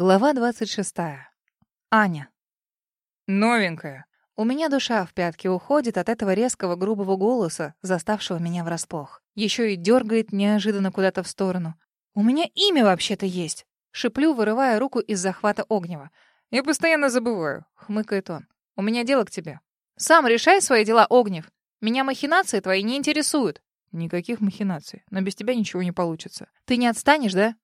Глава 26. Аня. Новенькая. У меня душа в пятки уходит от этого резкого грубого голоса, заставшего меня врасплох. Еще и дергает неожиданно куда-то в сторону. «У меня имя вообще-то есть!» Шиплю, вырывая руку из захвата Огнева. «Я постоянно забываю», — хмыкает он. «У меня дело к тебе». «Сам решай свои дела, Огнев. Меня махинации твои не интересуют». «Никаких махинаций, но без тебя ничего не получится». «Ты не отстанешь, да?»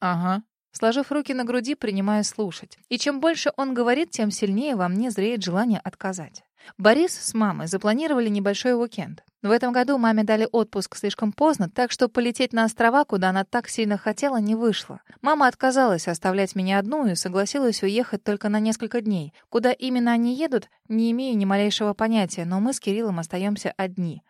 «Ага», Сложив руки на груди, принимаю слушать. И чем больше он говорит, тем сильнее во мне зреет желание отказать. Борис с мамой запланировали небольшой уикенд. В этом году маме дали отпуск слишком поздно, так что полететь на острова, куда она так сильно хотела, не вышло. Мама отказалась оставлять меня одну и согласилась уехать только на несколько дней. Куда именно они едут, не имею ни малейшего понятия, но мы с Кириллом остаемся одни.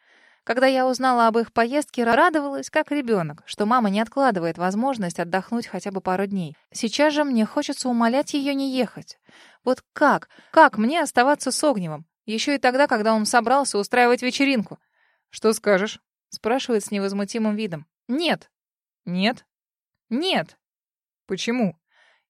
Когда я узнала об их поездке, радовалась, как ребенок, что мама не откладывает возможность отдохнуть хотя бы пару дней. Сейчас же мне хочется умолять ее не ехать. Вот как? Как мне оставаться с Огневым? Еще и тогда, когда он собрался устраивать вечеринку. «Что скажешь?» — спрашивает с невозмутимым видом. «Нет». «Нет?» «Нет». «Почему?»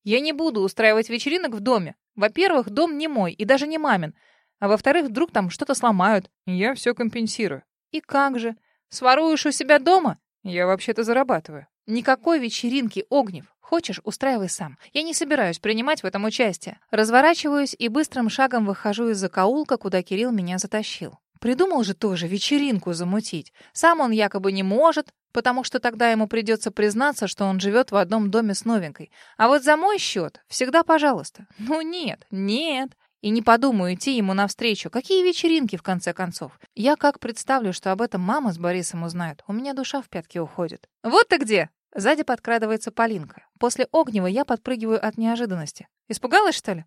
«Я не буду устраивать вечеринок в доме. Во-первых, дом не мой и даже не мамин. А во-вторых, вдруг там что-то сломают. Я все компенсирую. «И как же? Своруешь у себя дома?» «Я вообще-то зарабатываю». «Никакой вечеринки, Огнев. Хочешь, устраивай сам. Я не собираюсь принимать в этом участие. Разворачиваюсь и быстрым шагом выхожу из закоулка, куда Кирилл меня затащил. Придумал же тоже вечеринку замутить. Сам он якобы не может, потому что тогда ему придется признаться, что он живет в одном доме с новенькой. А вот за мой счет всегда пожалуйста. Ну нет, нет. И не подумаю идти ему навстречу. Какие вечеринки, в конце концов? Я как представлю, что об этом мама с Борисом узнают. У меня душа в пятки уходит. «Вот ты где!» Сзади подкрадывается Полинка. После Огнева я подпрыгиваю от неожиданности. «Испугалась, что ли?»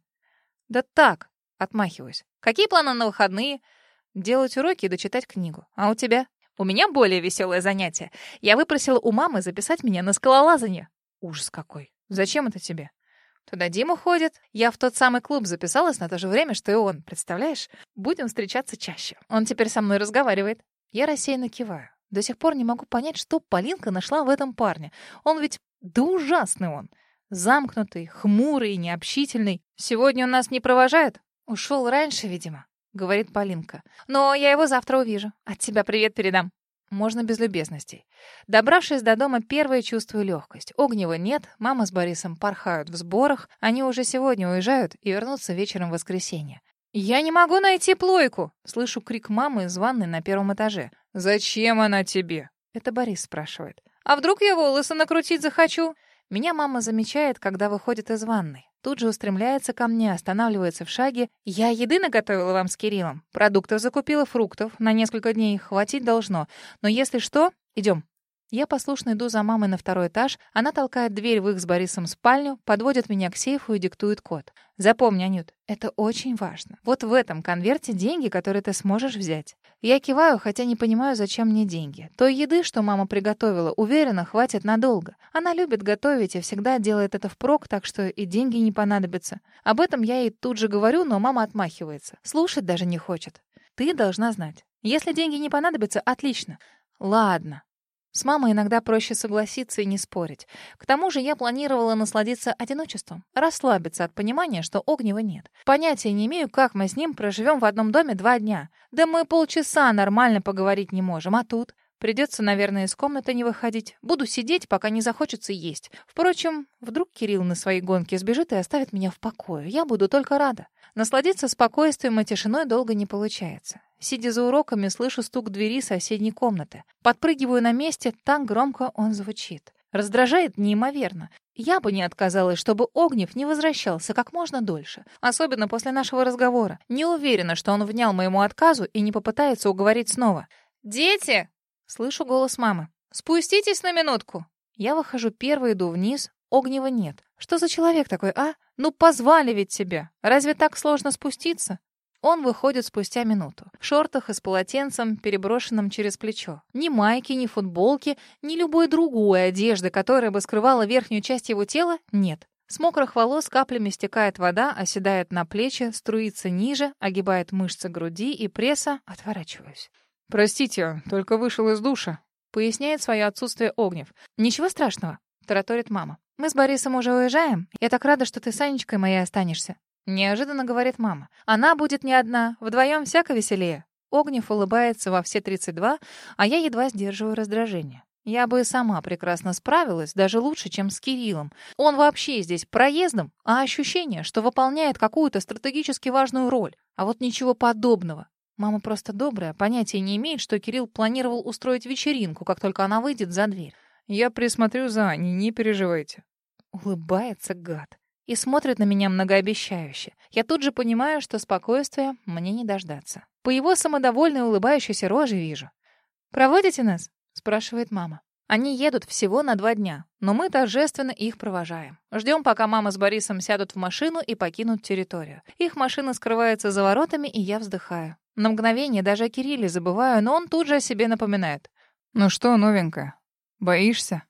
«Да так!» — отмахиваюсь. «Какие планы на выходные?» «Делать уроки и дочитать книгу. А у тебя?» «У меня более веселое занятие. Я выпросила у мамы записать меня на скалолазание». «Ужас какой! Зачем это тебе?» Туда Дима ходит. Я в тот самый клуб записалась на то же время, что и он. Представляешь? Будем встречаться чаще. Он теперь со мной разговаривает. Я рассеянно киваю. До сих пор не могу понять, что Полинка нашла в этом парне. Он ведь... Да ужасный он. Замкнутый, хмурый, необщительный. Сегодня он нас не провожает? Ушел раньше, видимо, говорит Полинка. Но я его завтра увижу. От тебя привет передам. Можно без любезностей. Добравшись до дома, первое чувствую легкость. Огнева нет, мама с Борисом порхают в сборах, они уже сегодня уезжают и вернутся вечером в воскресенье. «Я не могу найти плойку!» — слышу крик мамы из ванной на первом этаже. «Зачем она тебе?» — это Борис спрашивает. «А вдруг я волосы накрутить захочу?» Меня мама замечает, когда выходит из ванной. Тут же устремляется ко мне, останавливается в шаге. «Я еды наготовила вам с Кириллом. Продуктов закупила, фруктов. На несколько дней хватить должно. Но если что, идем. Я послушно иду за мамой на второй этаж. Она толкает дверь в их с Борисом спальню, подводит меня к сейфу и диктует код. Запомни, Анют, это очень важно. Вот в этом конверте деньги, которые ты сможешь взять. Я киваю, хотя не понимаю, зачем мне деньги. Той еды, что мама приготовила, уверена, хватит надолго. Она любит готовить и всегда делает это впрок, так что и деньги не понадобятся. Об этом я ей тут же говорю, но мама отмахивается. Слушать даже не хочет. Ты должна знать. Если деньги не понадобятся, отлично. Ладно, с мамой иногда проще согласиться и не спорить. К тому же я планировала насладиться одиночеством, расслабиться от понимания, что Огнева нет. Понятия не имею, как мы с ним проживем в одном доме два дня. Да мы полчаса нормально поговорить не можем, а тут... Придется, наверное, из комнаты не выходить. Буду сидеть, пока не захочется есть. Впрочем, вдруг Кирилл на своей гонке сбежит и оставит меня в покое. Я буду только рада. Насладиться спокойствием и тишиной долго не получается. Сидя за уроками, слышу стук двери соседней комнаты. Подпрыгиваю на месте, так громко он звучит. Раздражает неимоверно. Я бы не отказалась, чтобы Огнев не возвращался как можно дольше. Особенно после нашего разговора. Не уверена, что он внял моему отказу и не попытается уговорить снова. «Дети!» — слышу голос мамы. «Спуститесь на минутку!» Я выхожу первой, иду вниз. Огнева нет. Что за человек такой, а? Ну, позвали ведь тебя. Разве так сложно спуститься? Он выходит спустя минуту. В шортах и с полотенцем, переброшенным через плечо. Ни майки, ни футболки, ни любой другой одежды, которая бы скрывала верхнюю часть его тела, нет. С мокрых волос каплями стекает вода, оседает на плечи, струится ниже, огибает мышцы груди и пресса. Отворачиваюсь. «Простите, только вышел из душа», — поясняет свое отсутствие Огнев. «Ничего страшного», — тараторит мама. Мы с Борисом уже уезжаем. Я так рада, что ты с Анечкой моей останешься. Неожиданно говорит мама. Она будет не одна, вдвоем всяко веселее. Огнев улыбается во все 32, а я едва сдерживаю раздражение. Я бы сама прекрасно справилась, даже лучше, чем с Кириллом. Он вообще здесь проездом, а ощущение, что выполняет какую-то стратегически важную роль. А вот ничего подобного. Мама просто добрая, понятия не имеет, что Кирилл планировал устроить вечеринку, как только она выйдет за дверь. Я присмотрю за Аней, не переживайте. Улыбается гад и смотрит на меня многообещающе. Я тут же понимаю, что спокойствия мне не дождаться. По его самодовольной улыбающейся роже вижу. «Проводите нас?» — спрашивает мама. Они едут всего на два дня, но мы торжественно их провожаем. Ждем, пока мама с Борисом сядут в машину и покинут территорию. Их машина скрывается за воротами, и я вздыхаю. На мгновение даже о Кирилле забываю, но он тут же о себе напоминает. «Ну что, новенькая, боишься?»